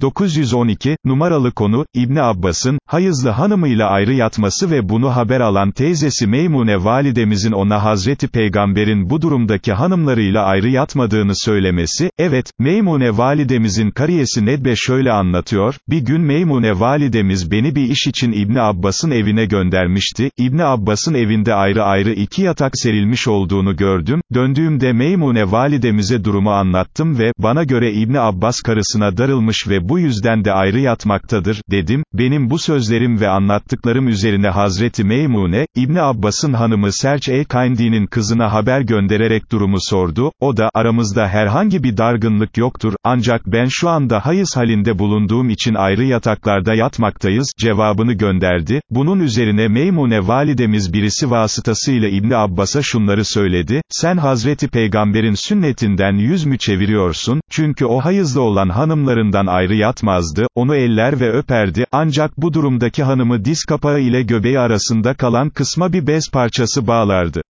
912, numaralı konu, İbni Abbas'ın, hayızlı hanımıyla ayrı yatması ve bunu haber alan teyzesi Meymune validemizin ona Hazreti Peygamber'in bu durumdaki hanımlarıyla ayrı yatmadığını söylemesi, evet, Meymune validemizin kariyesi Nedbe şöyle anlatıyor, bir gün Meymune validemiz beni bir iş için İbni Abbas'ın evine göndermişti, İbni Abbas'ın evinde ayrı ayrı iki yatak serilmiş olduğunu gördüm, döndüğümde Meymune validemize durumu anlattım ve, bana göre İbni Abbas karısına darılmış ve bu yüzden de ayrı yatmaktadır, dedim, benim bu sözlerim ve anlattıklarım üzerine Hazreti Meymune, İbni Abbas'ın hanımı Serç el-Kayndi'nin kızına haber göndererek durumu sordu, o da, aramızda herhangi bir dargınlık yoktur, ancak ben şu anda hayız halinde bulunduğum için ayrı yataklarda yatmaktayız, cevabını gönderdi, bunun üzerine Meymune validemiz birisi vasıtasıyla İbni Abbas'a şunları söyledi, sen Hazreti Peygamber'in sünnetinden yüz mü çeviriyorsun, çünkü o hayızlı olan hanımlarından ayrı yatmazdı, onu eller ve öperdi, ancak bu durumdaki hanımı diz kapağı ile göbeği arasında kalan kısma bir bez parçası bağlardı.